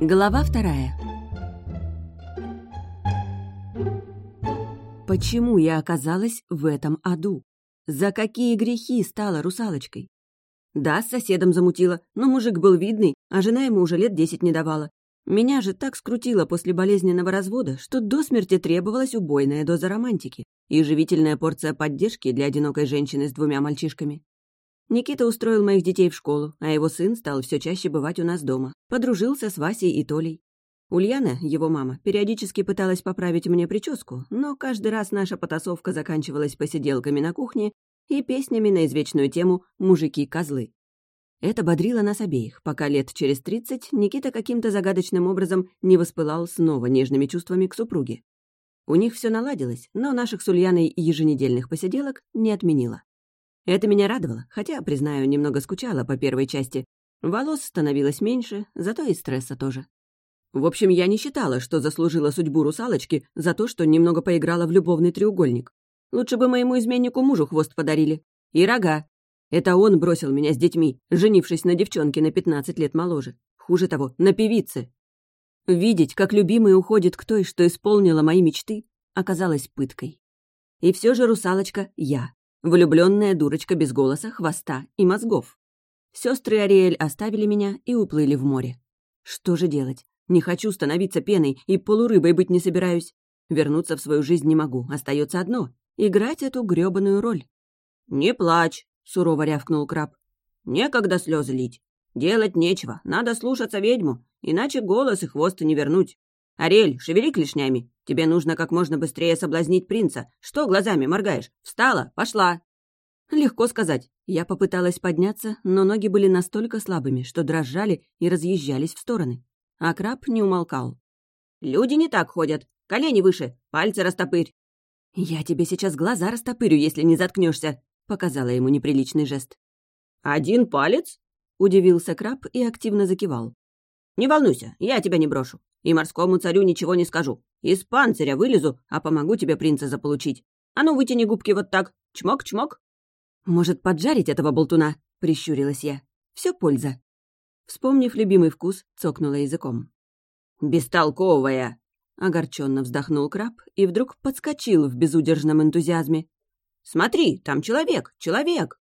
Глава вторая. Почему я оказалась в этом аду? За какие грехи стала русалочкой? Да, с соседом замутила, но мужик был видный, а жена ему уже лет десять не давала. Меня же так скрутило после болезненного развода, что до смерти требовалась убойная доза романтики и живительная порция поддержки для одинокой женщины с двумя мальчишками. Никита устроил моих детей в школу, а его сын стал все чаще бывать у нас дома. Подружился с Васей и Толей. Ульяна, его мама, периодически пыталась поправить мне прическу, но каждый раз наша потасовка заканчивалась посиделками на кухне и песнями на извечную тему «Мужики-козлы». Это бодрило нас обеих, пока лет через тридцать Никита каким-то загадочным образом не воспылал снова нежными чувствами к супруге. У них все наладилось, но наших с Ульяной еженедельных посиделок не отменило. Это меня радовало, хотя, признаю, немного скучала по первой части. Волос становилось меньше, зато и стресса тоже. В общем, я не считала, что заслужила судьбу русалочки за то, что немного поиграла в любовный треугольник. Лучше бы моему изменнику мужу хвост подарили. И рога. Это он бросил меня с детьми, женившись на девчонке на 15 лет моложе. Хуже того, на певице. Видеть, как любимый уходит к той, что исполнила мои мечты, оказалось пыткой. И все же русалочка — я. Влюбленная дурочка без голоса, хвоста и мозгов. Сестры Ариэль оставили меня и уплыли в море. Что же делать? Не хочу становиться пеной и полурыбой быть не собираюсь. Вернуться в свою жизнь не могу, остается одно — играть эту грёбаную роль. «Не плачь», — сурово рявкнул краб. «Некогда слезы лить. Делать нечего, надо слушаться ведьму, иначе голос и хвост не вернуть. Ариэль, шевели клешнями, Тебе нужно как можно быстрее соблазнить принца. Что глазами моргаешь? Встала, пошла!» Легко сказать. Я попыталась подняться, но ноги были настолько слабыми, что дрожали и разъезжались в стороны. А краб не умолкал. «Люди не так ходят. Колени выше, пальцы растопырь». «Я тебе сейчас глаза растопырю, если не заткнешься, показала ему неприличный жест. «Один палец?» — удивился краб и активно закивал. «Не волнуйся, я тебя не брошу. И морскому царю ничего не скажу. Из панциря вылезу, а помогу тебе принца заполучить. А ну, вытяни губки вот так. Чмок-чмок. «Может, поджарить этого болтуна?» — прищурилась я. Все польза». Вспомнив любимый вкус, цокнула языком. «Бестолковая!» — огорченно вздохнул краб и вдруг подскочил в безудержном энтузиазме. «Смотри, там человек, человек!»